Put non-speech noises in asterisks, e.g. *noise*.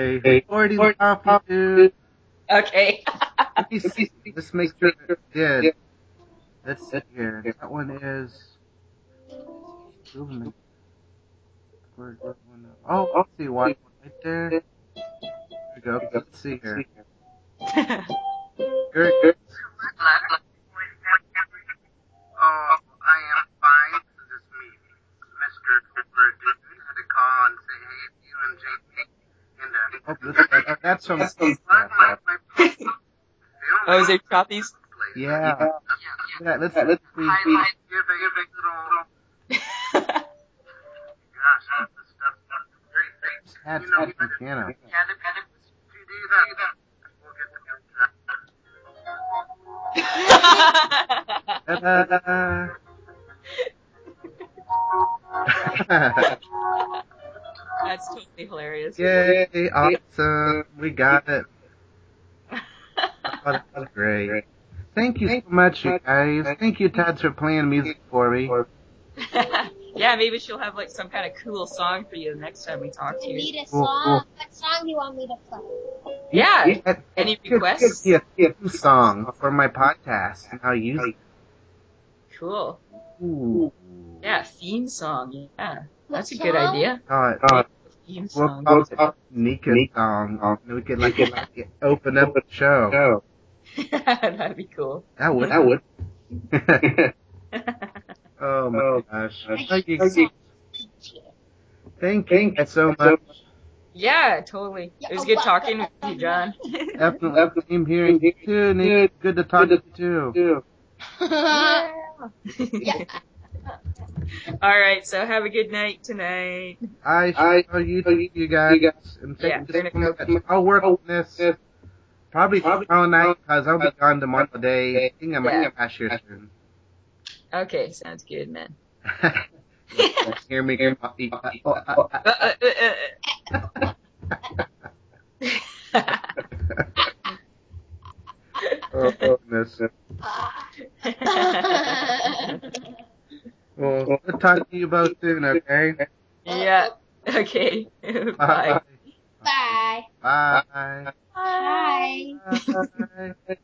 Hey, forty coffee, dude. Okay. Let me see. Let's make sure it's good. Let's see here. That one is. Movement. Where's that one? Oh, let's see one right there. There we go. Let's see here. *laughs* Good. good. Oh, I am fine. This is me, Mr. Cooper Dude. Had to call and say hey to you and JP. And, uh, Oh, that, that's from. my, my, my, oh, is it Choppies? Yeah. Yeah, let's let's see. highlight, give a, give a little, gosh, this stuff is great. great. That's You know, that's from piano. Yeah, the, the, to do that, we'll get the Ta-da. *laughs* *laughs* That's totally hilarious. Yay! Awesome. We got it. Oh, that was great. Thank you so much, you guys. Thank you, Tad, for playing music for me. *laughs* yeah, maybe she'll have like some kind of cool song for you the next time we talk to you. need a song. cool. What song do you want me to play? Yeah. And- Any and give- requests? Yeah, me a theme song for my podcast, and I'll use it. Cool. Ooh. Yeah, theme song. Yeah. That's a good idea. Call it, Theme we'll song. call it Nika's song. And um, um, we could like open up the show. *laughs* That'd be cool. That would. That would. *laughs* *laughs* oh, oh my gosh. Thank you. Thank you guys so much. Yeah, totally. It was good talking with you, John. Definitely. Same hearing you too, Nick. Good to talk to you too. yeah. All right, so have a good night tonight. I shall you, you guys. And Yeah, thank they're you gonna so much. I'll work on this. Probably tomorrow night because I'll be gone tomorrow day. I think I might Yeah. get past here soon. Okay, sounds good, man. *laughs* Hear me? Uh, uh, uh, Uh, uh, uh, uh. oh, goodness. *laughs* Well, we'll talk to you both soon, okay? yeah. Okay. *laughs* *laughs* Bye. Bye. Bye. Bye. Bye. Bye.